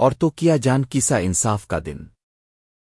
اور تو کیا جان کیسا انصاف کا دن۔